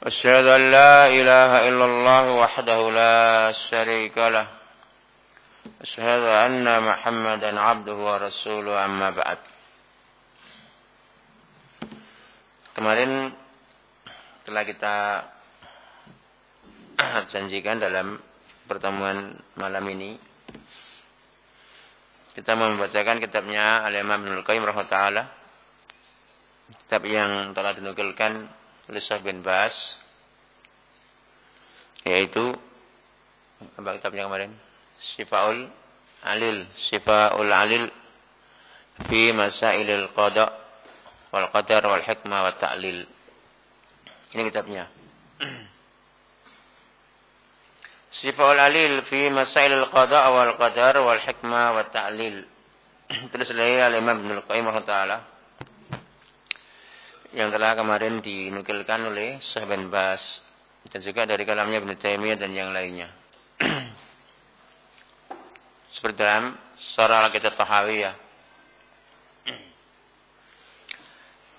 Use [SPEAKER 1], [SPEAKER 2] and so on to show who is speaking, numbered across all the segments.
[SPEAKER 1] أشهد أن لا إله إلا الله وحده لا شريك له أشهد أن محمدا عبده ورسوله أما بعد Kemarin telah kita janjikan dalam pertemuan malam ini kita membacakan kitabnya Al-Imam Ibnu Qayyim rahimahullah kitab yang telah dinukilkan oleh Syekh bin Bas yaitu apa kitabnya kemarin? Sifaul Alil Sifaul Alil fi Masailil Qada wal Qadar wal Hikmah wa Ta'lil. Ini kitabnya. Sifaul Alil fi Masailil Qada wal Qadar wal Hikmah wa Ta'lil. Tulis oleh Al-Imam Ibnu Qayyim rahimahullah yang telah kemarin dinukilkan oleh Syekh Bas dan juga dari kalamnya Ibnu Taimiyah dan yang lainnya. Seperti dalam surah Al-Kitab Tahawiyah.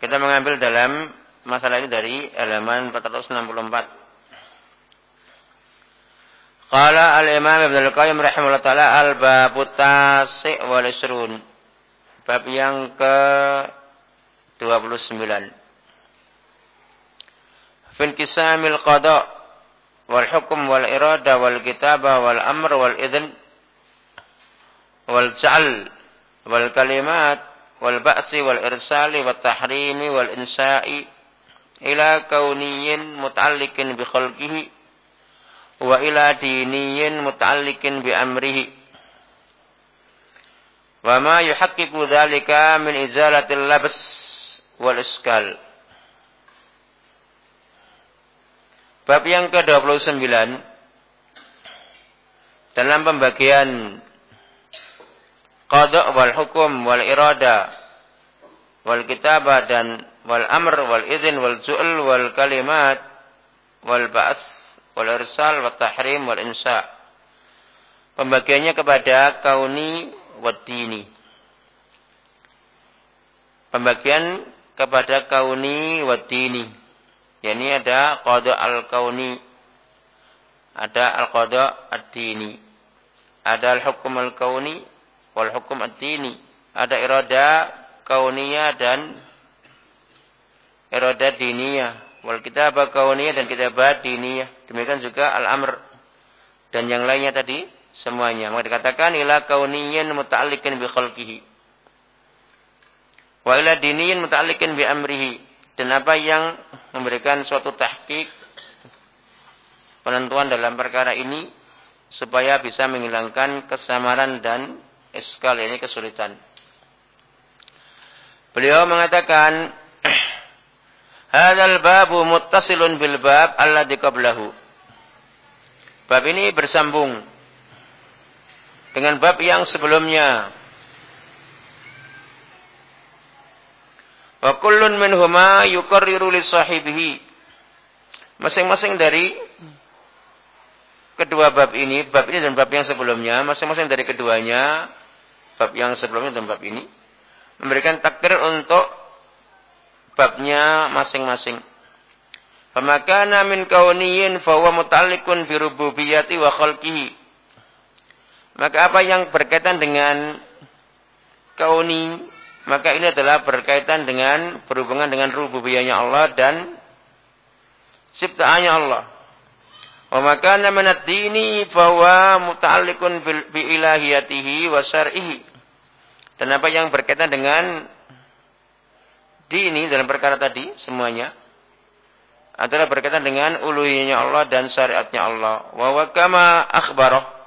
[SPEAKER 1] Kita mengambil dalam masalah ini dari halaman 464. Qala al-Imam Ibnu Al-Qayyim rahimahullah taala al-babut tasi' wal. Bab yang ke 29 في القضاء والحكم والإرادة والكتابة والأمر والإذن والجعل والكلمات والبأس والإرسال والتحريم والإنشاء إلى كوني متعلق بخلقه وإلى ديني متعلق بأمره. وما يحقق ذلك من إزالة اللبس والإشكال. Bab yang ke-29 dalam pembagian qada wal hukum wal irada wal kitabah dan wal amr wal izin wal zu'l wal kalimat wal ba'ats wal irsal wal tahrim wal insya. Pembagiannya kepada kauni wa dini. Pembagian kepada kauni wa dini Ya, ini ada qada al-kauni. Ada al-qada ad-dini. Ada al-hukum al-kauni wal hukum ad-dini. Ada irada kauniyah dan irada diniyah. Wal kitabah kauniyah dan kitabah diniyah. Demikian juga al-amr. Dan yang lainnya tadi semuanya. Maka dikatakan ila kauniyin muta'allikin bi khalqihi. Wa ila diniyin muta'allikin bi amrihi dan apa yang memberikan suatu tahqiq penentuan dalam perkara ini supaya bisa menghilangkan kesamaran dan iskal ini kesulitan. Beliau mengatakan Hadzal babu muttasilun bil bab alladzi qablahu. Bab ini bersambung dengan bab yang sebelumnya Wa kullun minhuma yukarriru li sahibihi. Masing-masing dari kedua bab ini, bab ini dan bab yang sebelumnya, masing-masing dari keduanya, bab yang sebelumnya dan bab ini, memberikan takdir untuk babnya masing-masing. Famakana min kauniyin fahuwa muta'alliqun bi rububiyyati wa khalqihi. Maka apa yang berkaitan dengan kauni maka ini adalah berkaitan dengan berhubungan dengan rububiyahnya Allah dan ciptaannya Allah. Wa makana min ad-dini fa muta'alliqun bi ilahiyatihi wa syar'ihi. Dan apa yang berkaitan dengan dini dalam perkara tadi semuanya adalah berkaitan dengan uluhiyahnya Allah dan syariatnya Allah. Wa wa.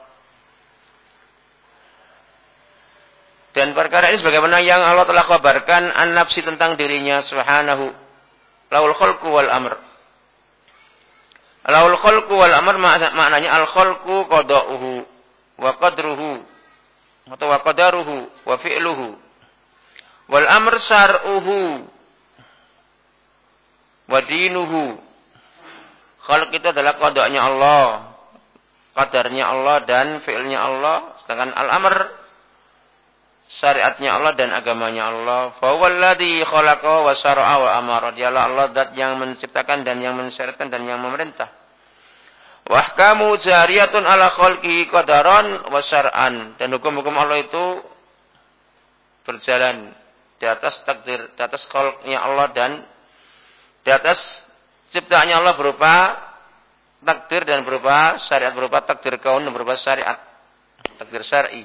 [SPEAKER 1] Dan perkara ini sebagaimana yang Allah telah kabarkan an-nafsi tentang dirinya subhanahu. Laul khalqu wal amr. Laul khalqu wal amr maknanya al khalqu qada'uhu wa qadruhu atau wa qadaruhu wa fi'luhu wal amr syar'uhu wa dinuhu. Khalq itu adalah kodoknya Allah, kadarnya Allah dan fi'ilnya Allah. Sedangkan al-amr syariatnya Allah dan agamanya Allah. Fawalladhi khalaqa wa syara'a wa amara. Dialah Allah dat yang menciptakan dan yang mensyariatkan dan yang memerintah. Wahkamu jariyatun ala khalqihi qadaran wa syar'an. Dan hukum-hukum Allah itu berjalan di atas takdir, di atas khalqnya Allah dan di atas ciptaannya Allah berupa takdir dan berupa syariat berupa takdir kaun dan berupa syariat takdir syar'i.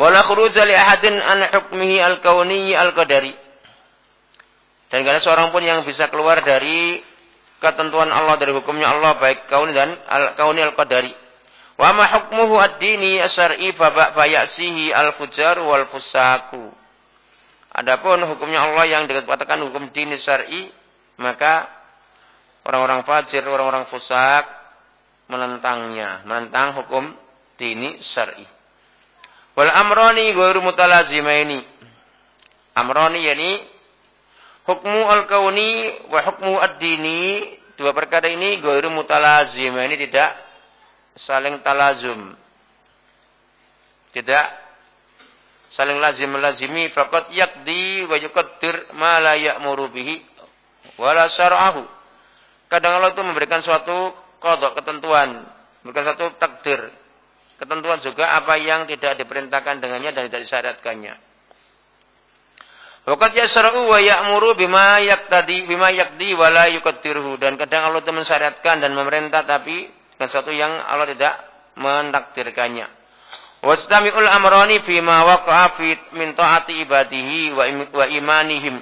[SPEAKER 1] Wala khuruja li ahadin an hukmihi al-kauni al-qadari. Dan tidak ada seorang pun yang bisa keluar dari ketentuan Allah dari hukumnya Allah baik kauni dan al-kauni al-qadari. Wa ma hukmuhu ad-dini asy-syar'i fa ya'sihi al-fujar wal fusaku. Adapun hukumnya Allah yang dikatakan hukum dini syar'i, maka orang-orang fajir, orang-orang fusak menentangnya, menentang hukum dini syar'i. Wal amrani ghairu mutalazimaini. Amrani yani hukmu al-kauni wa hukmu ad-dini, dua perkara ini ghairu mutalazimaini tidak saling talazum. Tidak saling lazim lazimi faqad yakdi wa yuqaddir ma la ya'muru bihi wala syar'ahu. Kadang Allah itu memberikan suatu kodok ketentuan, memberikan suatu takdir, ketentuan juga apa yang tidak diperintahkan dengannya dan tidak disyariatkannya. Waqad yasra'u wa ya'muru bima yaqtadi bima yaqdi wa la yuqaddiruhu dan kadang Allah itu mensyariatkan dan memerintah tapi dengan sesuatu yang Allah tidak mentakdirkannya. Wastami'ul amrani ma waqa'a fi min ta'ati ibadihi wa, wa imanihim.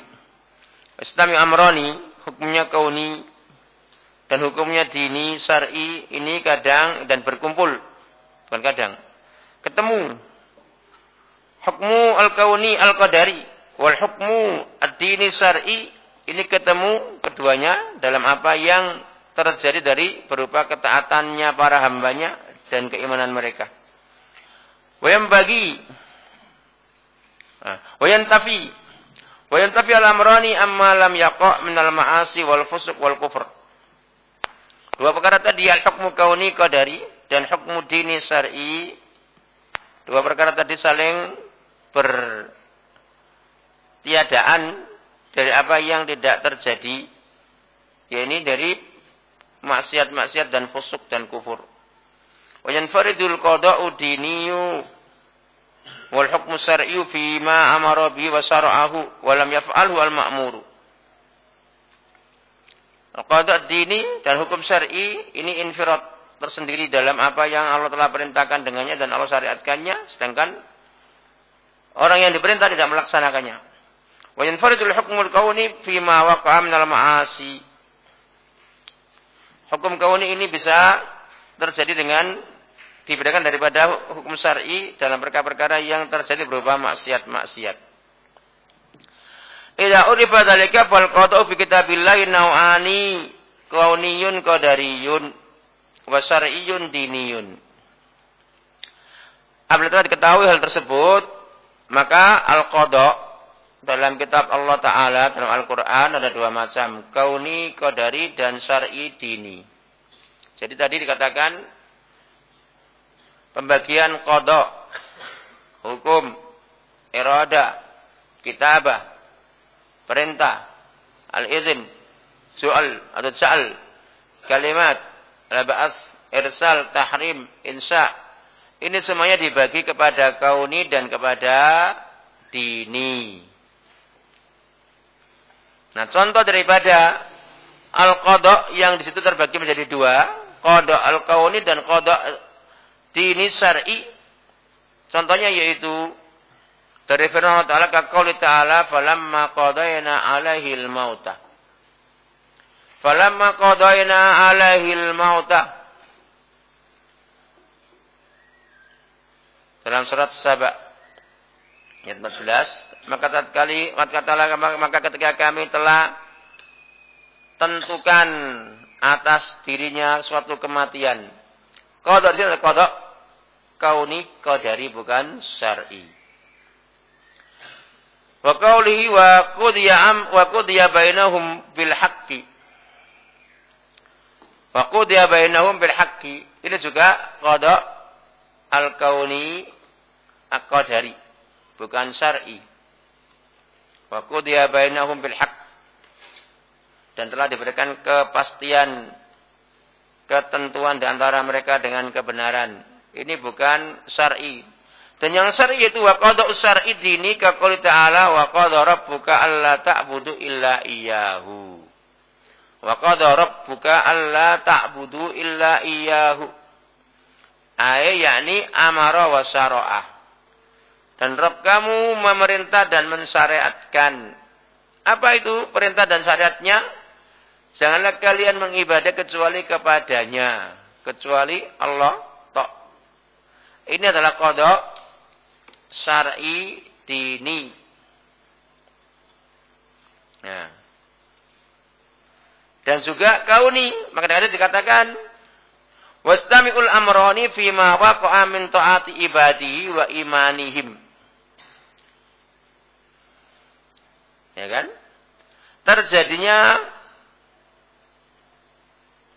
[SPEAKER 1] Wastami amrani hukumnya kauni dan hukumnya dini syar'i ini kadang dan berkumpul bukan kadang ketemu hukmu al-kauni al-qadari wal hukmu ad-dini syar'i ini ketemu keduanya dalam apa yang terjadi dari berupa ketaatannya para hambanya dan keimanan mereka. Wayam bagi. Wayan tafi. Wayan tafi al-amrani amma lam al-ma'asi wal fusuq wal kufr. Dua perkara tadi al-hukmu kauni qadari dan hukmu dini syar'i. Dua perkara tadi saling bertiadaan dari apa yang tidak terjadi. yakni dari maksiat-maksiat dan fusuk dan kufur. Wa yanfaridul qada'u diniyu wal hukmu syar'iyyu fi ma amara bi wa syara'ahu wa lam yaf'alhu al ma'muru. Qada dini dan hukum syar'i ini infirat tersendiri dalam apa yang Allah telah perintahkan dengannya dan Allah syariatkannya sedangkan orang yang diperintah tidak melaksanakannya. Wa yanfaridul hukmul kauni fi ma waqa'a minal ma'asi. Hukum kauni ini bisa terjadi dengan dibedakan daripada hukum syar'i dalam perkara-perkara yang terjadi berupa maksiat-maksiat. Idza urifa dzalika fal qata'u fi kitabillahi nau'ani kauniyun qadariyun wa syar'iyyun diniyun. Apabila telah diketahui hal tersebut, maka al-qada dalam kitab Allah Ta'ala, dalam Al-Quran ada dua macam. Kauni, qadari, dan syar'i dini. Jadi tadi dikatakan pembagian kodok, hukum, irada, kitabah, perintah, al-izin, soal atau sa'al, kalimat, labas, irsal, tahrim, insya. Ini semuanya dibagi kepada kauni dan kepada dini. Nah, contoh daripada al-qadha yang di situ terbagi menjadi dua, qadha al-kauni dan qadha dini syar'i contohnya yaitu Dari firman Allah Ta'ala kaqauli ta'ala falamma qadayna alaihi al-mauta. Falamma qadayna alaihi al-mauta. Dalam surat Saba ayat 14, maka tatkali maka maka ketika kami telah tentukan atas dirinya suatu kematian. Qada di sini qada kauni qadari bukan syar'i. Wa qawlihi wa qudiya am wa qudiya bainahum bil haqqi. Wa qudiya bainahum bil. Ini juga qada al-kauni al-qadari, bukan syar'i. Wa qudiya bainahum bil haqq. Dan telah diberikan kepastian ketentuan di antara mereka dengan kebenaran. Ini bukan syar'i, dan yang syar'i itu wa qada'u syar'i dini ka qouli ta'ala wa qada rabbuka alla ta'budu illa iyyahu. Wa qada rabbuka alla ta'budu illa iyyahu. Ay yakni amara wa syara'ah. Dan Rabb kamu memerintah dan mensyariatkan. Apa itu perintah dan syariatnya? Janganlah kalian mengibadah kecuali kepadanya. Kecuali Allah tok. Ini adalah kodok syar'i dini. Nah. Dan juga kauni, maka dari dikatakan wastami'ul amrani fi ma waqa'a min ta'ati ibadihi wa imanihim. Ya kan? Terjadinya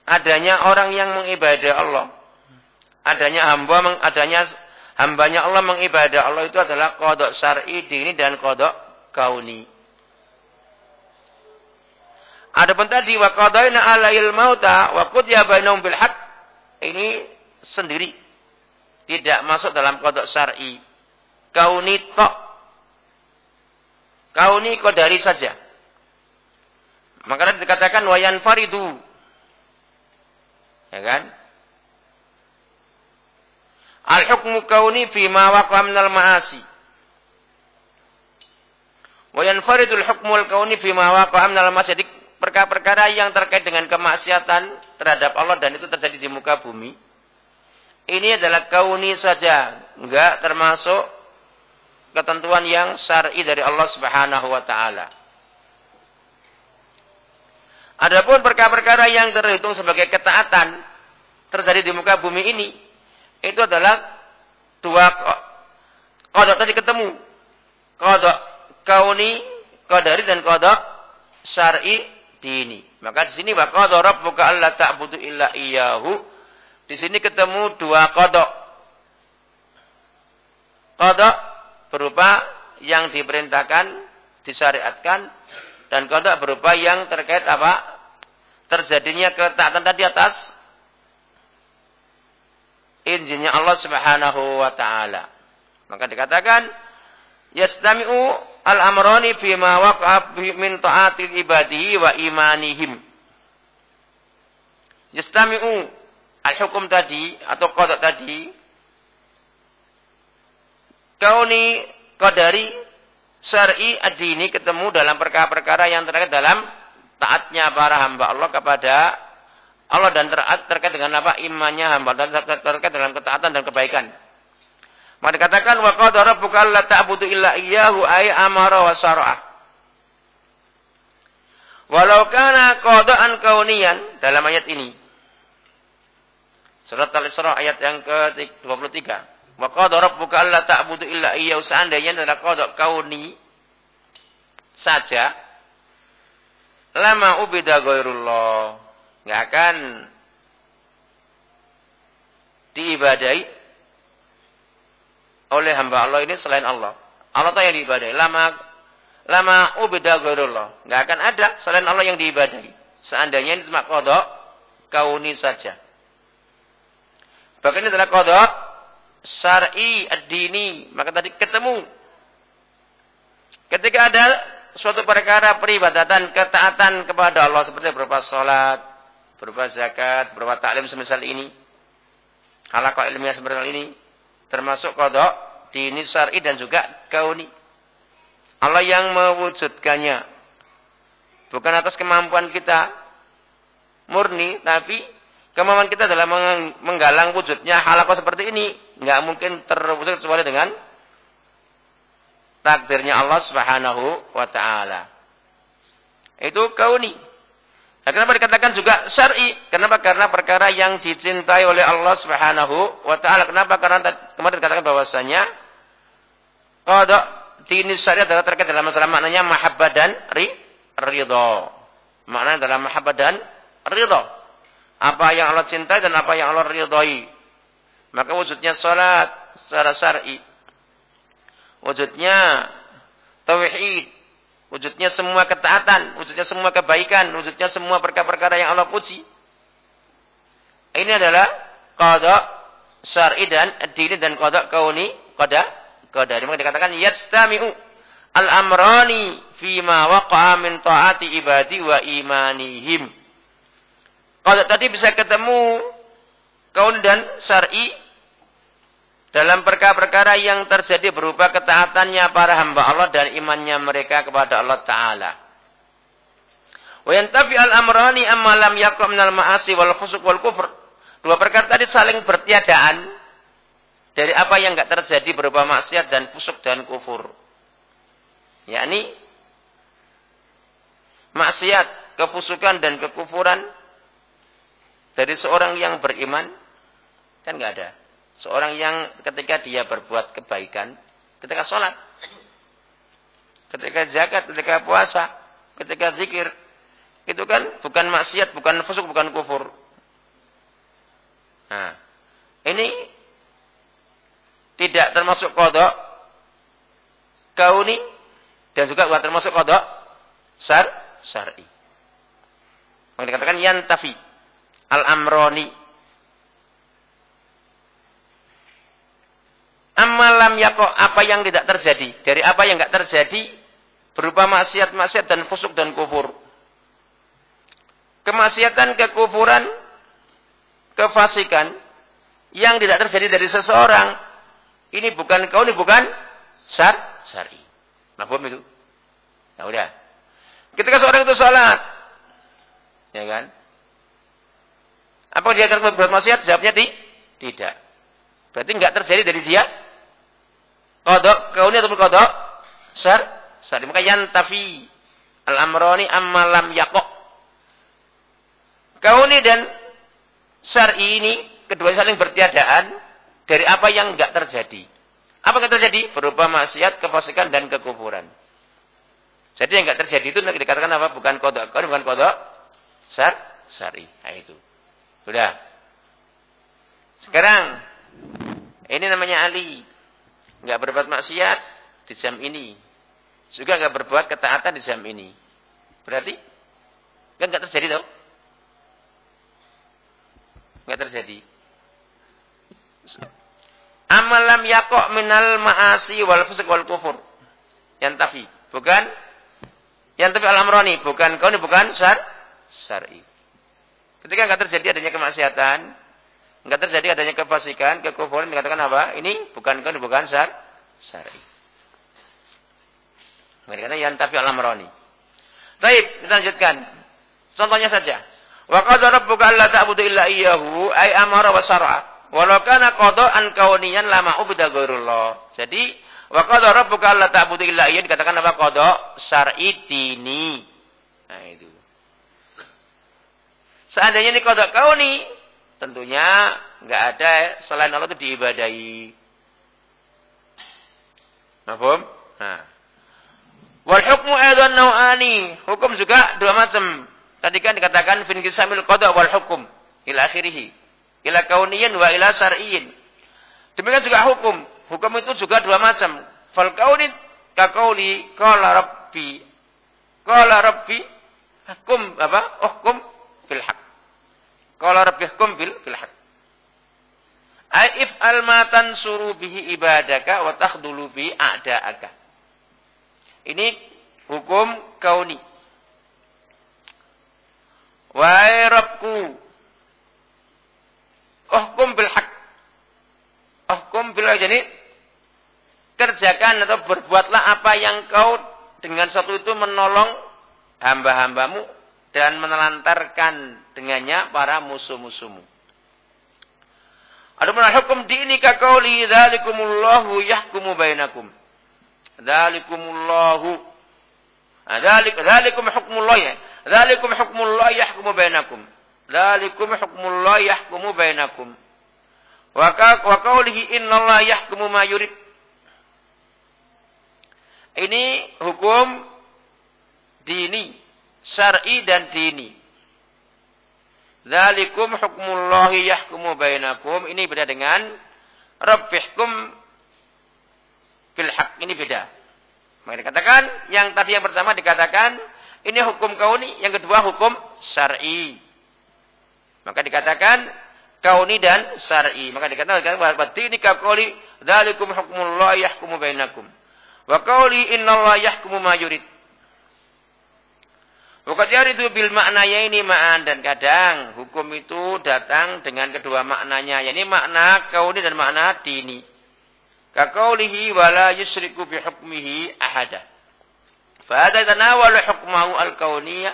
[SPEAKER 1] adanya orang yang mengibadah Allah. Adanya hamba adanya hambanya Allah mengibadah Allah itu adalah kodok syar'i dini dan kodok kauni. Adapun tadi wa qadaina alail mauta wa qudya bainahum bil haq ini sendiri tidak masuk dalam kodok syar'i. Kauni tok. Kauni kodari saja. Maka dikatakan wayan faridu. Ya kan? Al-hukmu kauni fi ma waqa minal ma'asi. Wa yanfaridul hukmu al-kauni fi ma waqa minal ma'asi. Perkara-perkara yang terkait dengan kemaksiatan terhadap Allah dan itu terjadi di muka bumi. Ini adalah kauni saja, enggak termasuk ketentuan yang syar'i dari Allah Subhanahu wa taala. Adapun perkara-perkara yang terhitung sebagai ketaatan terjadi di muka bumi ini, itu adalah dua kodok tadi ketemu. Kodok kauni, kodari dan kodok syar'i dini. Maka di sini bahwa kodok rabbuka alla ta'budu illa iyahu. Di sini ketemu dua kodok. Kodok berupa yang diperintahkan, disyariatkan, dan kodok berupa yang terkait apa? Terjadinya ketaatan tadi atas izinnya Allah Subhanahu wa taala. Maka dikatakan yastami'u al-amrani fi ma waqa'a min ta'ati ibadihi wa imanihim. Yastami'u al-hukum tadi atau qada tadi kauni qadari syar'i ad-dini ketemu dalam perkara-perkara yang terkait dalam taatnya para hamba Allah kepada Allah dan ter terkait dengan apa imannya hamba dan terkait dengan ketaatan dan kebaikan. Maka dikatakan wa qad rabbuka alla ta'budu illa iyyahu ay amara wa syara'a. Walau kana qada'an kauniyan dalam ayat ini. Surat Al-Isra ayat yang ke-23. Wa qad rabbuka alla ta'budu illa iyyahu seandainya adalah qada' kauni saja lama ubida ghairullah nggak akan diibadai oleh hamba Allah ini selain Allah. Allah tak yang diibadai. Lama lama ubeda ghairullah. Nggak akan ada selain Allah yang diibadai. Seandainya ini cuma kodok kauni saja. Bahkan ini adalah kodok syar'i ad-dini. Maka tadi ketemu. Ketika ada suatu perkara peribadatan, ketaatan kepada Allah seperti berupa salat, berupa zakat, berupa taklim semisal ini, halakah ilmiah semisal ini, termasuk kodok, dini syar'i dan juga kauni. Allah yang mewujudkannya. Bukan atas kemampuan kita murni, tapi kemampuan kita dalam menggalang wujudnya halakah seperti ini. Nggak mungkin terwujud kecuali dengan takdirnya Allah Subhanahu wa taala. Itu kauni. Nah, kenapa dikatakan juga syar'i? Kenapa? Karena perkara yang dicintai oleh Allah Subhanahu wa taala. Kenapa? Karena kemarin dikatakan bahwasanya qada dini syariat adalah terkait dalam masalah maknanya mahabbah dan ri, ridho. Maknanya dalam mahabbah dan ridho. Apa yang Allah cintai dan apa yang Allah ridhoi. Maka wujudnya salat secara syar'i. Wujudnya tauhid wujudnya semua ketaatan, wujudnya semua kebaikan, wujudnya semua perkara-perkara yang Allah puji. Ini adalah qada syar'i dan dini dan qada kauni, qada qada. Ini dikatakan yastami'u al-amrani fima waqa'a min ta'ati ibadi wa imanihim. Qada tadi bisa ketemu kauni dan syar'i dalam perkara-perkara yang terjadi berupa ketaatannya para hamba Allah dan imannya mereka kepada Allah Ta'ala. Wa al-amrani amma lam yakum minal ma'asi wal fusuq wal kufr. Dua perkara tadi saling bertiadaan dari apa yang enggak terjadi berupa maksiat dan fusuk dan kufur. yakni maksiat, kefusukan dan kekufuran dari seorang yang beriman kan enggak ada. Seorang yang ketika dia berbuat kebaikan, ketika sholat, ketika zakat, ketika puasa, ketika zikir, itu kan bukan maksiat, bukan fusuk, bukan kufur. Nah, ini tidak termasuk kodok kauni dan juga bukan termasuk kodok sar syar'i. Yang dikatakan yantafi al-amroni Amalam yako apa yang tidak terjadi. Dari apa yang tidak terjadi berupa maksiat-maksiat dan fusuk dan kufur. Kemaksiatan, kekufuran, kefasikan yang tidak terjadi dari seseorang. Ini bukan kau, ini bukan syar, syari. Mahfum itu? Nah udah. Ketika seorang itu sholat. Ya kan? Apa dia akan berbuat maksiat? Jawabnya tidak. Berarti nggak terjadi dari dia kodok kauni ataupun kodok sar? Sar maka yantafi. Al amroni ammalam yakok kauni dan sar ini kedua saling bertiadaan dari apa yang nggak terjadi. Apa yang terjadi? Berupa maksiat kefasikan dan kekufuran. Jadi yang nggak terjadi itu dikatakan apa? Bukan kodok kauni bukan kodok sar? Sari nah itu. Sudah. Sekarang ini namanya Ali. Enggak berbuat maksiat di jam ini. Juga enggak berbuat ketaatan di jam ini. Berarti kan enggak terjadi tau? Enggak terjadi. Amalam yakok minal ma'asi wal fusuk wal kufur. Yang tapi bukan yang tapi alamroni, bukan kau ini bukan syar syar'i. Ketika enggak terjadi adanya kemaksiatan, Enggak terjadi adanya kefasikan, kekufuran dikatakan apa? Ini bukan kan bukan syar syar'i. Mereka yang tapi alam roni. Baik, kita lanjutkan. Contohnya saja. Wa qad rabbuka alla ta'budu illa iyyahu ay amara wa syara'a. Walau kana qada'an kauniyan lama ubida ghairullah. Jadi wa qad rabbuka alla ta'budu illa iyyahu dikatakan apa qada syar'i dini. Nah itu. Seandainya ini qada kauni, tentunya nggak ada selain Allah itu diibadahi. Mahfum? Nah. Wal hukmu aidan nau'ani. Hukum juga dua macam. Tadi kan dikatakan fin kisamil qada wal hukum ila akhirih. Ila wa ila syar'iyyin. Demikian juga hukum. Hukum itu juga dua macam. Fal kauni ka qauli qala rabbi. Qala rabbi hukum apa? Hukum fil haq. Qala rabbihkum bil bil haq. Ai if'al ma tansuru bihi ibadaka wa takhdulu bi a'da'aka. Ini hukum kauni. Wahai Rabbku, hukum bil haq. Hukum bil jadi kerjakan atau berbuatlah apa yang kau dengan satu itu menolong hamba-hambamu dan menelantarkan dengannya para musuh-musuhmu. Adapun hukum dini ka qauli dzalikumullahu yahkumu bainakum. Dzalikumullahu. Dzalik dzalikum hukmullah ya. Dzalikum hukmullah yahkumu bainakum. Dzalikum hukmullah yahkumu bainakum. Wa qaulihi innallaha yahkumu ma yurid. Ini hukum dini, syar'i dan dini. Zalikum hukmullahi yahkumu bainakum. Ini beda dengan Rabbihkum fil haq. Ini beda. Maka dikatakan, yang tadi yang pertama dikatakan, ini hukum kauni. Yang kedua hukum syar'i. Maka dikatakan, kauni dan syar'i. Maka dikatakan, berarti ini kauli, Zalikum hukmullahi yahkumu bainakum. Wa kauli innallaha yahkumu ma yurid. Waktu itu bil maknanya ini ma'an dan kadang hukum itu datang dengan kedua maknanya. Yani makna kauni dan makna dini. Kakaulihi wala yusriku bi hukmihi ahada. Fahada tanawalu hukmahu al-kauniyah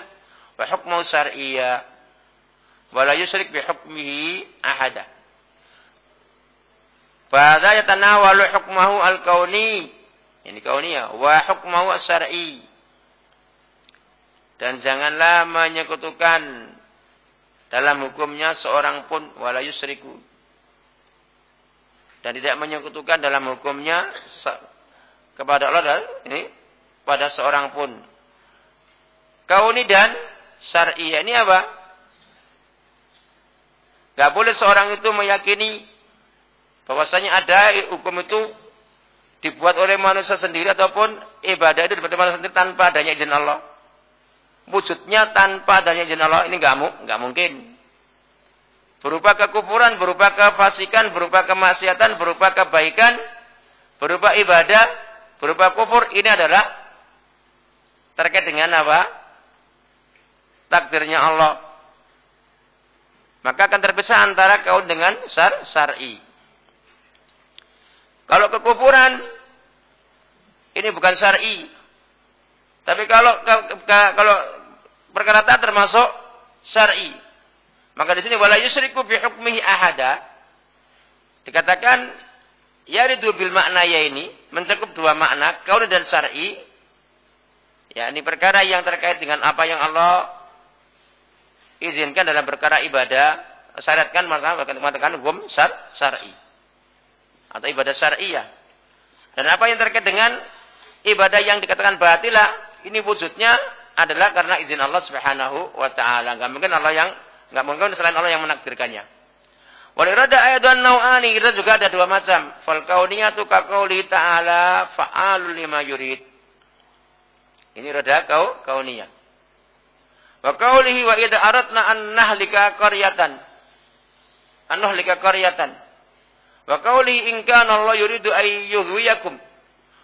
[SPEAKER 1] wa hukmahu syar'iyah. Wala yusrik bi hukmihi ahada. Fahada yatanawalu hukmahu al-kauni. Ini kauniyah. Wa hukmahu syar'i dan janganlah menyekutukan dalam hukumnya seorang pun wala yusriku. Dan tidak menyekutukan dalam hukumnya kepada Allah ini pada seorang pun. Kauni dan syar'i ini apa? Gak boleh seorang itu meyakini bahwasanya ada hukum itu dibuat oleh manusia sendiri ataupun ibadah itu dibuat oleh manusia sendiri tanpa adanya izin Allah wujudnya tanpa adanya izin Allah ini nggak nggak mungkin. Berupa kekufuran, berupa kefasikan, berupa kemaksiatan, berupa kebaikan, berupa ibadah, berupa kufur ini adalah terkait dengan apa? Takdirnya Allah. Maka akan terpisah antara kau dengan syar syar'i. Kalau kekufuran ini bukan syar'i. Tapi kalau kalau perkara tak termasuk syar'i. Maka di sini wala yusriku bi hukmihi ahada. Dikatakan yaridu bil makna ya ini mencakup dua makna, kaul dan syar'i. Ya, ini perkara yang terkait dengan apa yang Allah izinkan dalam perkara ibadah, syaratkan mengatakan hukum syar syar'i. Atau ibadah syar'iyah. Dan apa yang terkait dengan ibadah yang dikatakan batilah, ini wujudnya adalah karena izin Allah Subhanahu wa taala. Enggak mungkin Allah yang enggak mungkin selain Allah yang menakdirkannya. Wal irada ayatun nau'ani kita juga ada dua macam. Fal kauniyatu ka qauli ta'ala fa'alul lima yurid. Ini rada kau kauniyah. Wa qaulihi wa idza aradna an nahlika qaryatan. An nahlika qaryatan. Wa qauli in kana Allah yuridu ay yughwiyakum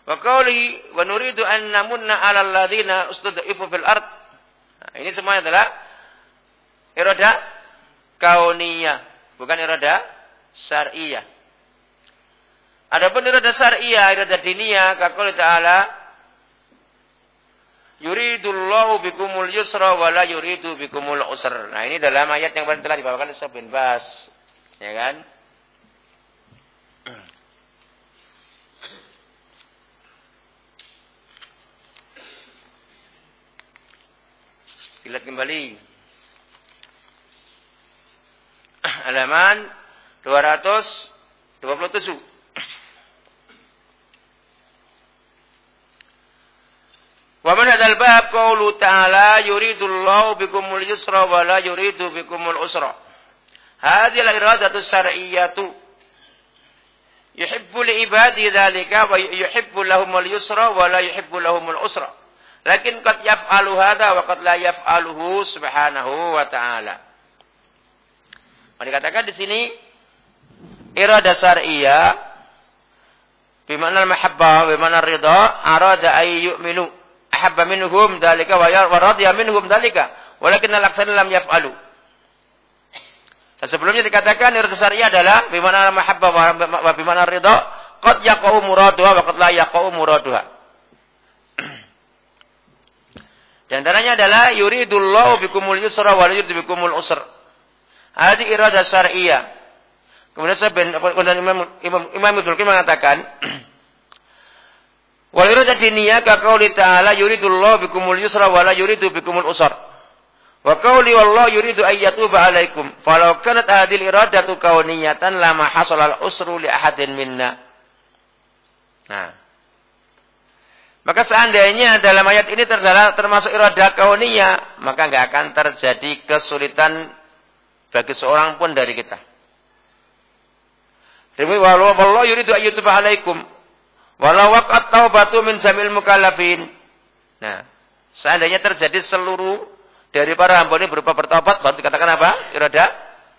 [SPEAKER 1] Wa qawli wa nuridu an namunna 'alal ladzina ustud'ifu fil ard. Nah, ini semuanya adalah irada kauniyah, bukan irada syar'iyah. Adapun irada syar'iyah, irada diniyah, kaqul ta'ala yuridullahu bikumul yusra wa la yuridu bikumul usra. Nah, ini dalam ayat yang telah dibawakan oleh Ibn Bas. Ya kan? Lihat kembali. Halaman 227. Wa man hadzal bab qaulu ta'ala yuridullahu bikumul yusra wa la yuridu bikumul usra. Hadhihi al-iradatu syar'iyyatu yuhibbu li ibadi dzalika wa yuhibbu lahumul yusra wa la yuhibbu lahumul usra. Lakin qad yaf'alu hadha wa qad la yaf'aluhu subhanahu wa ta'ala. Maka dikatakan di sini irada syar'iyyah bimana al-mahabbah bimana ridha arada ay yu'minu ahabba minhum dalika wa radiya minhum dalika walakin al-aksar lam yaf'alu. Dan sebelumnya dikatakan irada syar'iyyah adalah bimana al-mahabbah wa bimana ridha qad yaqau muraduha wa qad la muraduha. Di antaranya adalah yuridullahu bikumul yusra wa yuridu bikumul usr. Hadi irada syar'iyyah. Kemudian saya ben, kemudian Imam Imam Imam Ibnu mengatakan Wal irada diniyah ka qauli ta'ala yuridullahu bikumul yusra wa la yuridu bikumul usr. Wa qauli wallahu yuridu an yatuba 'alaikum. Falau kanat hadhil iradatu kauniyatan lama hasala al-usru li ahadin minna. Nah. Maka seandainya dalam ayat ini termasuk iradah kauniyah, maka enggak akan terjadi kesulitan bagi seorang pun dari kita. Demi walau Allah yuridu ayyutuba alaikum. Walau waqat taubatu min jamil mukallafin. Nah, seandainya terjadi seluruh dari para hamba ini berupa bertobat, baru dikatakan apa? Iradah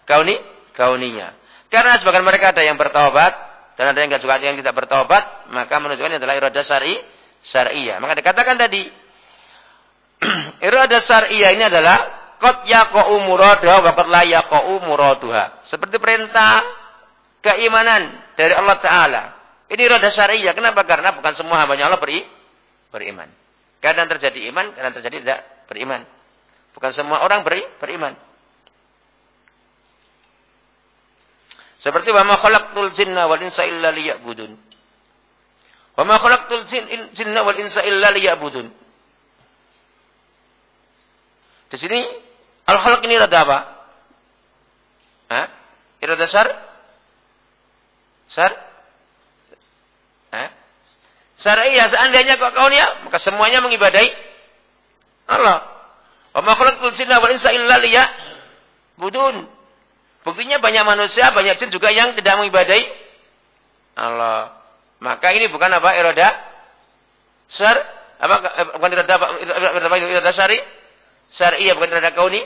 [SPEAKER 1] kauni, kauninya. Karena sebagian mereka ada yang bertobat dan ada yang juga yang tidak bertobat, maka menunjukkan adalah iradah syari syariah. Maka dikatakan tadi irada syariah ini adalah qad yaqau muraduha wa qad la yaqau muraduha. Seperti perintah keimanan dari Allah taala. Ini irada syariah. Kenapa? Karena bukan semua hambanya Allah beri, beriman. Kadang terjadi iman, kadang terjadi tidak beriman. Bukan semua orang beri, beriman. Seperti wa ma khalaqtul jinna wal insa. Wa ma khalaqtul jinna wal insa illa liya'budun. Di sini al-khalq ini rada apa? Hah? Irada syar? Syar? Hah? Syariah seandainya kok kau ya, maka semuanya mengibadai Allah. Wa ma khalaqtul jinna wal insa illa liya'budun. Buktinya banyak manusia, banyak jin juga yang tidak mengibadai Allah. Maka ini bukan apa? Iroda syar apa eh, bukan iroda apa? Iroda, syari? Syariah bukan iroda kauni.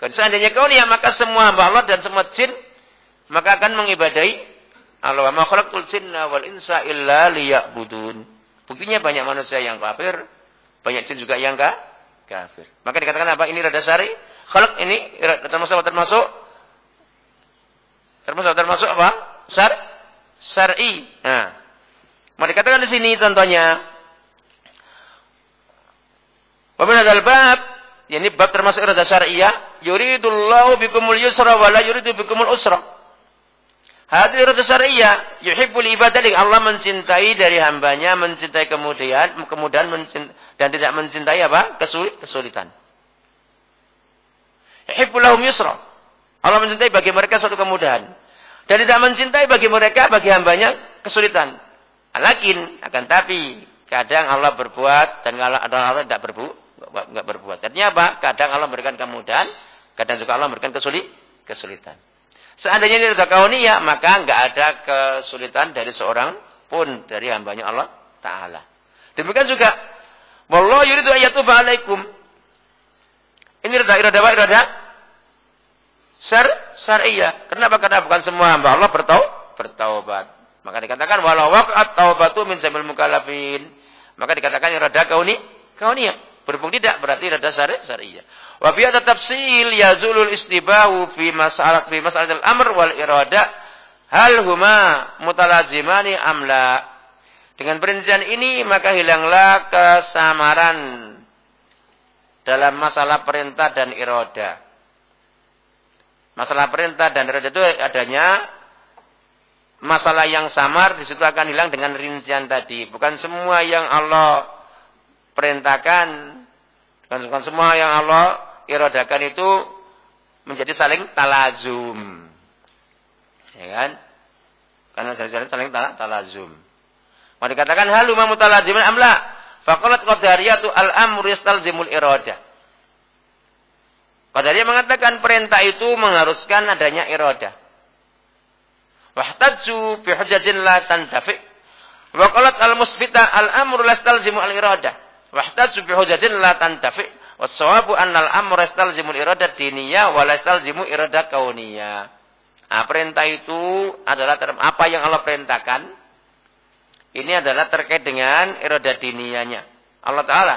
[SPEAKER 1] Kan seandainya kauni ya maka semua hamba Allah dan semua jin maka akan mengibadai Allah. Ma khalaqtul jinna wal insa illa liya'budun. Buktinya banyak manusia yang kafir, banyak jin juga yang ka kafir. Maka dikatakan apa? Ini rada syari. Khalaq ini termasuk termasuk termasuk termasuk apa? Syar syar'i. Nah, Mau dikatakan di sini contohnya. Wa hadzal bab, ini bab termasuk irada syariah, yuridullahu bikumul yusra wa la yuridu bikumul usra. Hadhihi irada syariah, yuhibbul ibadah Allah mencintai dari hambanya, mencintai kemudian, kemudian mencintai, dan tidak mencintai apa? kesulitan. Yuhibbul lahum yusra. Allah mencintai bagi mereka suatu kemudahan. Dan tidak mencintai bagi mereka, bagi hambanya, kesulitan. Lakin akan tapi kadang Allah berbuat dan Allah Allah tidak berbuat, enggak berbuat. Artinya apa? Kadang Allah memberikan kemudahan, kadang juga Allah memberikan kesulit, kesulitan. Seandainya sudah kauniyah, maka enggak ada kesulitan dari seorang pun dari hambanya Allah Taala. Demikian juga, Wallahu yuridu ayatuba alaikum. Ini rada irada apa? Irada syar syariah. Kenapa? Karena bukan semua hamba Allah bertau bertaubat. Maka dikatakan walau waqat taubatu min jamil mukallafin. Maka dikatakan yang rada kauni kauniyah. Berhubung tidak berarti rada syari syariah. Wa fi tafsil yazulul istibahu fi masalah fi masalatil amr wal irada hal huma mutalazimani amla. Dengan perincian ini maka hilanglah kesamaran dalam masalah perintah dan iroda. Masalah perintah dan iroda itu adanya masalah yang samar di situ akan hilang dengan rincian tadi. Bukan semua yang Allah perintahkan, bukan semua yang Allah iradakan itu menjadi saling talazum. Ya kan? Karena saling saling talazum. Mau dikatakan haluma mutalaziman amla. Faqalat qadariyatu al-amru yastalzimul iradah. Qadariyah mengatakan perintah itu mengharuskan adanya iradah. Wahtajju bi hujjatin la tantafi. Wa qalat al-musbita al-amru lastalzimu al-iradah. Wahtajju bi hujjatin la tantafi. Wassawabu annal amru yastalzimu al-iradah diniyah wa lastalzimu iradah kauniyah. Nah, perintah itu adalah apa yang Allah perintahkan. Ini adalah terkait dengan iradah diniyahnya. Allah Ta'ala.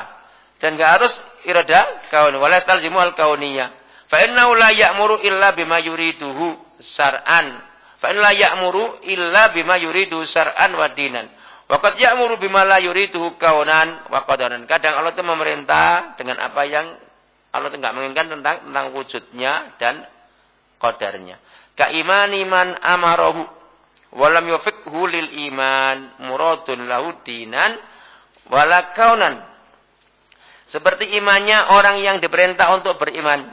[SPEAKER 1] Dan enggak harus iradah kaun. Wa lastalzimu al-kauniyah. Fa innahu la ya'muru illa bima yuriduhu sar'an Fa la ya'muru illa bima yuridu syar'an wa dinan. Waqad ya'muru bima la yuriduhu kaunan wa qadaran. Kadang Allah itu memerintah dengan apa yang Allah itu enggak menginginkan tentang tentang wujudnya dan qadarnya. Ka imani man amarahu walam yufiqhu lil iman muradun lahu dinan wala kaunan. Seperti imannya orang yang diperintah untuk beriman.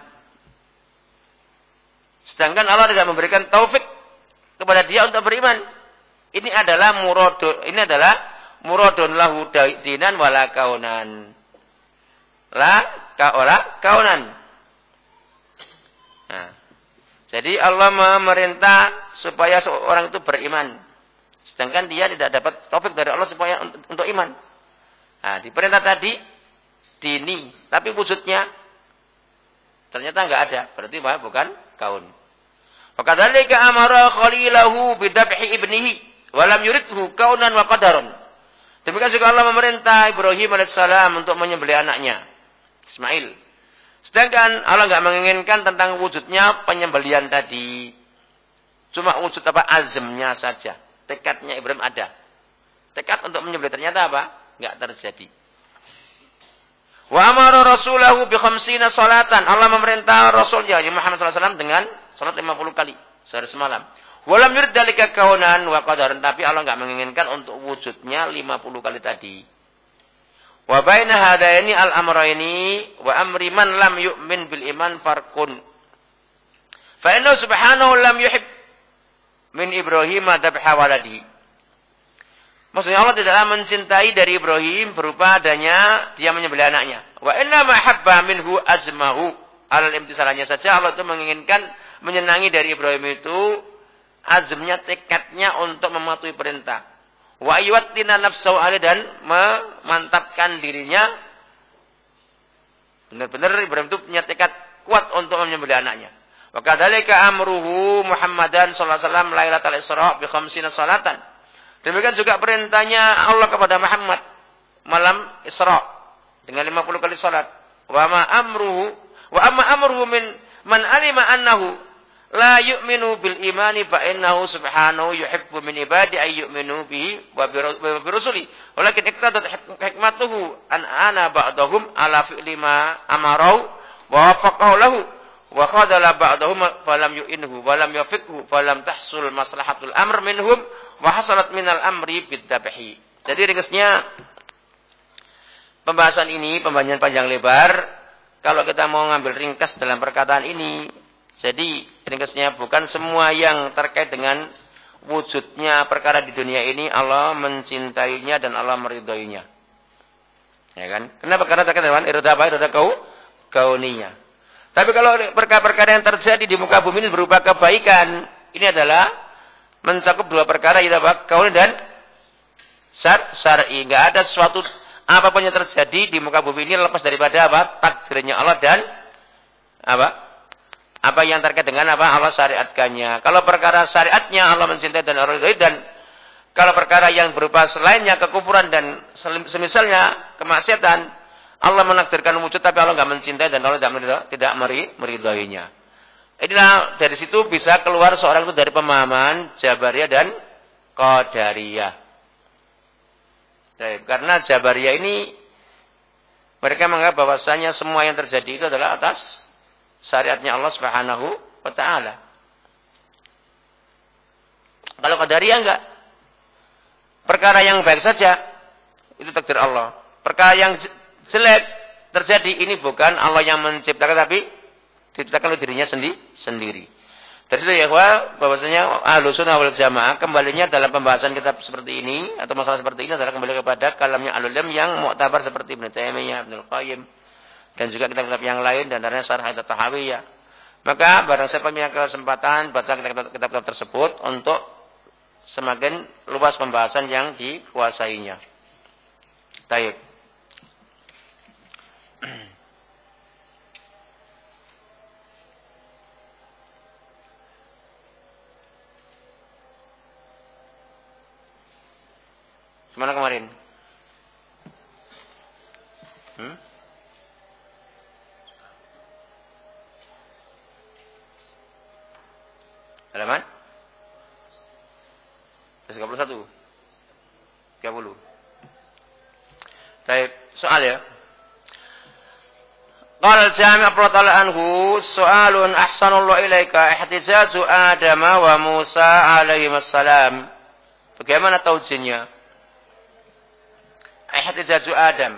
[SPEAKER 1] Sedangkan Allah tidak memberikan taufik kepada dia untuk beriman. Ini adalah muradun, ini adalah muradun lahu dinan wala kaunan. La kaola kaunan. Nah. Jadi Allah memerintah supaya seorang itu beriman. Sedangkan dia tidak dapat topik dari Allah supaya untuk iman. Nah, diperintah tadi dini, tapi wujudnya ternyata enggak ada. Berarti? Bukan kaun. Fakadzalika amara khalilahu bidabhi ibnihi walam yuridhu kaunan wa qadaran. Demikian juga Allah memerintah Ibrahim alaihissalam untuk menyembelih anaknya. Ismail. Sedangkan Allah nggak menginginkan tentang wujudnya penyembelian tadi. Cuma wujud apa azamnya saja. Tekadnya Ibrahim ada. Tekad untuk menyembelih ternyata apa? Nggak terjadi. Wa amara rasulahu bi khamsina salatan. Allah memerintah Rasulnya Muhammad SAW dengan salat 50 kali sehari semalam. Walam yurid dalika kaunan wa qadaran. Tapi Allah nggak menginginkan untuk wujudnya 50 kali tadi. Wa baina hadaini al amrayni wa amri man lam yu'min bil iman farqun. Fa inna subhanahu lam yuhib min Ibrahim dabha waladi. Maksudnya Allah tidaklah mencintai dari Ibrahim berupa adanya dia menyembelih anaknya. Wa inna mahabba minhu azmahu. Alal imtisalannya saja Allah itu menginginkan menyenangi dari Ibrahim itu azmnya tekadnya untuk mematuhi perintah. Wa yuwattina nafsahu dan memantapkan dirinya. Benar-benar Ibrahim itu punya tekad kuat untuk menyembelih anaknya. Wa kadzalika amruhu Muhammadan sallallahu alaihi wasallam lailatul Isra bi khamsina salatan. Demikian juga perintahnya Allah kepada Muhammad malam Isra dengan 50 kali salat. Wa ma amruhu wa amma amruhu min man alima annahu la yu'minu bil imani fa innahu subhanahu yuhibbu min ibadi ay yu'minu bihi wa bi rusuli. Walakin iktadat hikmatuhu an ana ba'dahum ala fi'li ma amarau wa wafaqahu lahu. Wa khadala ba'dahum falam yu'inhu wa lam yafiqhu falam tahsul maslahatul amr minhum wa hasalat minal amri bidzabhi jadi ringkasnya pembahasan ini pembahasan panjang lebar. Kalau kita mau ngambil ringkas dalam perkataan ini jadi ringkasnya bukan semua yang terkait dengan wujudnya perkara di dunia ini Allah mencintainya dan Allah meridhoinya. Ya kan? Kenapa? Karena terkait dengan irada apa? Irada kau kauninya. Tapi kalau perkara-perkara yang terjadi di muka bumi ini berupa kebaikan, ini adalah mencakup dua perkara yaitu apa? Kauni dan syar'i. Enggak ada sesuatu apa pun yang terjadi di muka bumi ini lepas daripada apa? Takdirnya Allah dan apa? Apa yang terkait dengan apa Allah syariatkannya. Kalau perkara syariatnya Allah mencintai dan Allah dan kalau perkara yang berupa selainnya kekufuran dan semisalnya kemaksiatan Allah menakdirkan wujud tapi Allah nggak mencintai dan Allah tidak tidak meri, meridhoinya. Inilah dari situ bisa keluar seorang itu dari pemahaman Jabariyah dan Qadariyah. Karena Jabariyah ini mereka menganggap bahwasanya semua yang terjadi itu adalah atas syariatnya Allah Subhanahu wa taala. Kalau qadariyah enggak. Perkara yang baik saja itu takdir Allah. Perkara yang jelek terjadi ini bukan Allah yang menciptakan tapi diciptakan oleh dirinya sendi sendiri. Dari itu ya bahwasanya ahlu sunnah wal jamaah kembalinya dalam pembahasan kitab seperti ini atau masalah seperti ini adalah kembali kepada kalamnya ahlul yang muktabar seperti Ibnu Taimiyah, Ibnu Qayyim, dan juga kitab-kitab yang lain dan antaranya Syarah Tahawiyah. Maka barang siapa punya kesempatan baca kitab-kitab tersebut untuk semakin luas pembahasan yang dikuasainya. Taib. Gimana kemarin? Hmm? Soal ya. Qala al-Jami' radhiyallahu anhu, "Su'alun ahsanallahu ilaika ihtijaju Adam wa Musa alaihi wassalam." Bagaimana taujinnya? Ihtijaju Adam.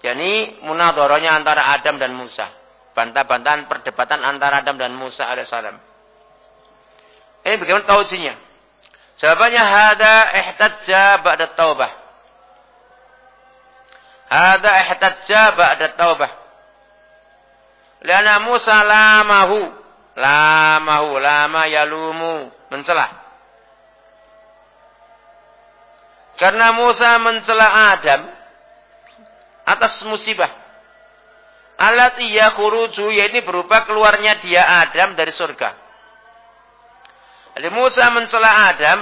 [SPEAKER 1] Yani munadharanya antara Adam dan Musa. Bantah-bantahan perdebatan antara Adam dan Musa alaihissalam. Ini bagaimana taujinnya? Jawabannya hada ihtajja ba'da taubah. Hada ihtajja ba'da taubah. Liana Musa lamahu. Lamahu. Lama yalumu. Mencelah. Karena Musa mencela Adam atas musibah. Alat iya kuruju, yaitu berupa keluarnya dia Adam dari surga. Jadi Musa mencela Adam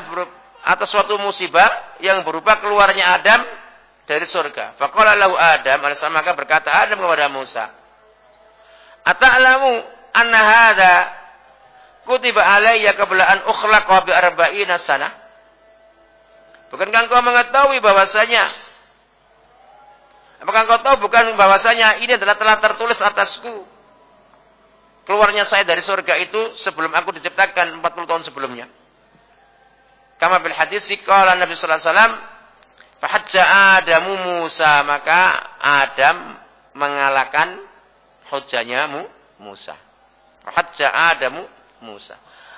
[SPEAKER 1] atas suatu musibah yang berupa keluarnya Adam dari surga. Faqala lahu Adam, maka berkata Adam kepada Musa, Ata'lamu anna hadha kutiba alayya qabla an ukhlaqa bi arba'ina sana? Bukankah engkau mengetahui bahwasanya Apakah engkau tahu bukan bahwasanya ini adalah telah tertulis atasku keluarnya saya dari surga itu sebelum aku diciptakan 40 tahun sebelumnya. Kama bil hadis qala Nabi sallallahu alaihi wasallam fahajja Adamu Musa maka Adam mengalahkan hujjahnya Musa. Hajja Adamu Musa.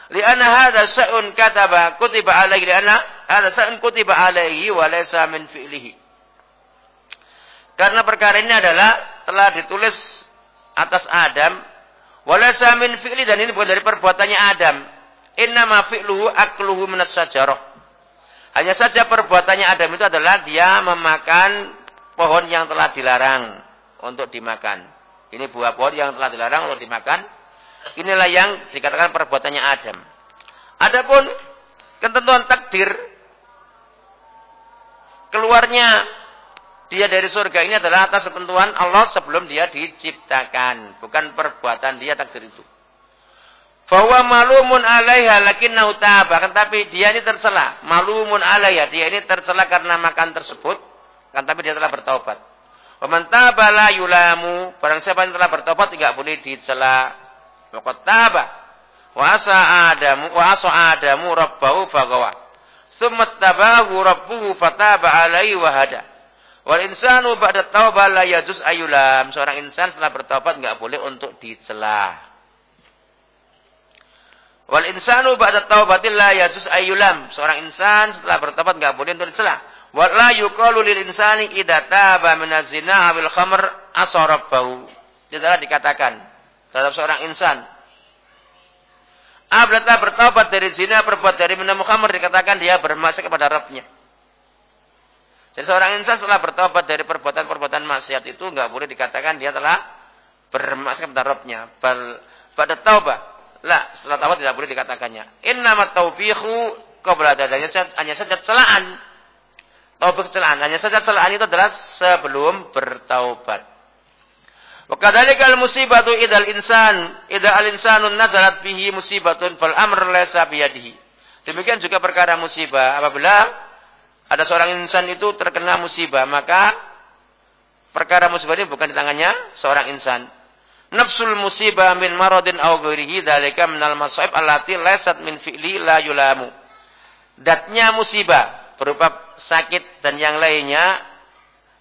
[SPEAKER 1] Lianna hadha sa'un kataba kutiba alaihi lianna hadha sa'un kutiba alaihi wa laysa min fi'lihi. Karena perkara ini adalah telah ditulis atas Adam wa laysa min fi'li dan ini bukan dari perbuatannya Adam. Inna ma fi'luhu akluhu minas sajarah. Hanya saja perbuatannya Adam itu adalah dia memakan pohon yang telah dilarang untuk dimakan. Ini buah pohon yang telah dilarang untuk dimakan. Inilah yang dikatakan perbuatannya Adam. Adapun ketentuan takdir keluarnya dia dari surga ini adalah atas ketentuan Allah sebelum dia diciptakan, bukan perbuatan dia takdir itu. Bahwa malumun alaiha lakinnahu taba, kan tapi dia ini tercela. Malumun alaiha, dia ini tercela karena makan tersebut, kan tapi dia telah bertaubat. Waman yulamu. Barang siapa yang telah bertobat tidak boleh dicela. Waqad taba. Wa asa Adamu wa asa Adamu rabbahu fagawa. Summa tabahu rabbuhu fataba alaihi wa. Wal insanu ba'da taubah la ayulam. Seorang insan setelah bertobat enggak boleh untuk dicela. Wal insanu ba'da taubatil la yajuz ayulam. Seorang insan setelah bertobat enggak boleh untuk dicela. Wa la yuqalu lil insani idza taba min az-zina awil khamr asarabahu. Tidaklah dikatakan terhadap seorang insan Apabila bertobat dari zina, berbuat dari minum khamr, dikatakan dia bermaksiat kepada Rabbnya. Jadi seorang insan setelah bertobat dari perbuatan-perbuatan maksiat itu enggak boleh dikatakan dia telah bermaksiat kepada Rabbnya. Pada taubat, lah setelah taubat tidak boleh dikatakannya. Innamat taufihu qabla hanya saja celaan Taubat celaan. Hanya saja celaan itu adalah sebelum bertaubat. Wakadhalika al-musibatu idal insan, idal al-insanun nazarat bihi musibatun fal amr laysa biyadihi. Demikian juga perkara musibah. Apabila ada seorang insan itu terkena musibah, maka perkara musibah ini bukan di tangannya seorang insan. Nafsul musibah min maradin aw ghairihi dzalika minal masaib allati laysat min fi'li la yulamu. Datnya musibah berupa sakit dan yang lainnya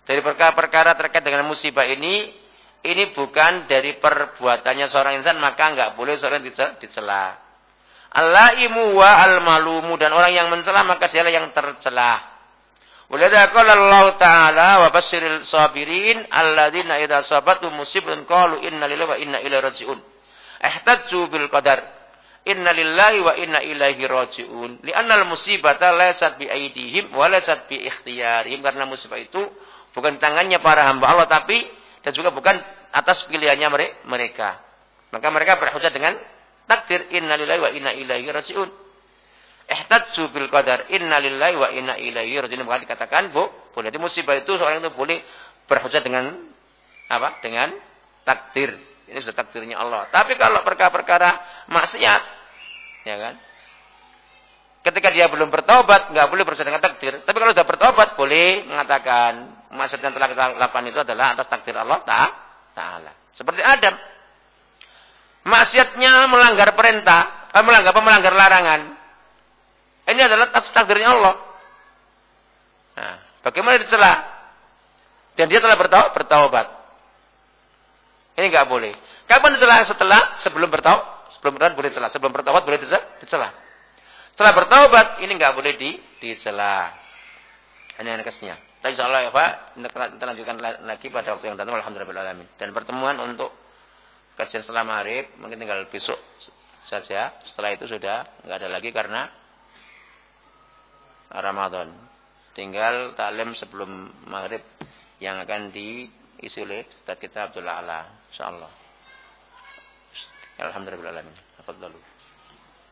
[SPEAKER 1] dari perkara-perkara terkait dengan musibah ini ini bukan dari perbuatannya seorang insan maka enggak boleh seorang dicela. Al-laimu wa al-malumu dan orang yang mencela maka dialah yang tercela. Walidha qala Allah Ta'ala wa basyiril sabirin alladzina idza sabatu musibatan qalu inna lillahi wa inna ilaihi raji'un. Ihtajju bil qadar. Inna lillahi wa inna ilaihi raji'un. Li'annal musibata laysat bi aidihim wa laysat bi ikhtiyarihim. Karena musibah itu bukan tangannya para hamba Allah tapi dan juga bukan atas pilihannya mereka. Maka mereka berhujat dengan takdir inna lillahi wa inna ilaihi raji'un. Ihtajju bil qadar inna lillahi wa inna ilaihi raji'un. Bukan dikatakan, Bu, boleh di musibah itu seorang itu boleh berhujat dengan apa? Dengan takdir. Ini sudah takdirnya Allah. Tapi kalau perkara-perkara maksiat, ya kan? Ketika dia belum bertobat, nggak boleh berusaha dengan takdir. Tapi kalau sudah bertobat, boleh mengatakan maksud yang telah kita itu adalah atas takdir Allah Ta'ala. Seperti Adam. Maksiatnya melanggar perintah, eh, melanggar melanggar larangan. Ini adalah atas takdirnya Allah. Nah, bagaimana dicela? Dan dia telah bertaubat. bertaubat. Ini nggak boleh. Kapan dicela? Setelah sebelum bertaubat, sebelum bertaubat boleh dicela. Sebelum boleh dicela. Setelah bertaubat ini nggak boleh di dicela. Hanya nekesnya. Tapi insyaallah ya Pak, kita lanjutkan lagi pada waktu yang datang alhamdulillah Dan pertemuan untuk kajian setelah maghrib mungkin tinggal besok saja. Setelah itu sudah nggak ada lagi karena Ramadan. Tinggal taklim sebelum maghrib yang akan diisi oleh Ustaz kita Abdullah Ala. Insyaallah. Alhamdulillah. Alhamdulillah.